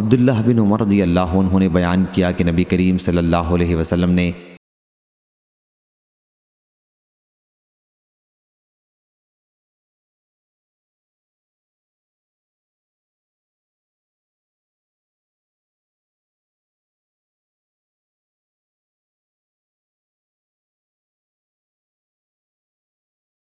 عبداللہ بن عمر رضی اللہ عنہ نے بیان کیا کہ نبی کریم صلی اللہ علیہ وسلم نے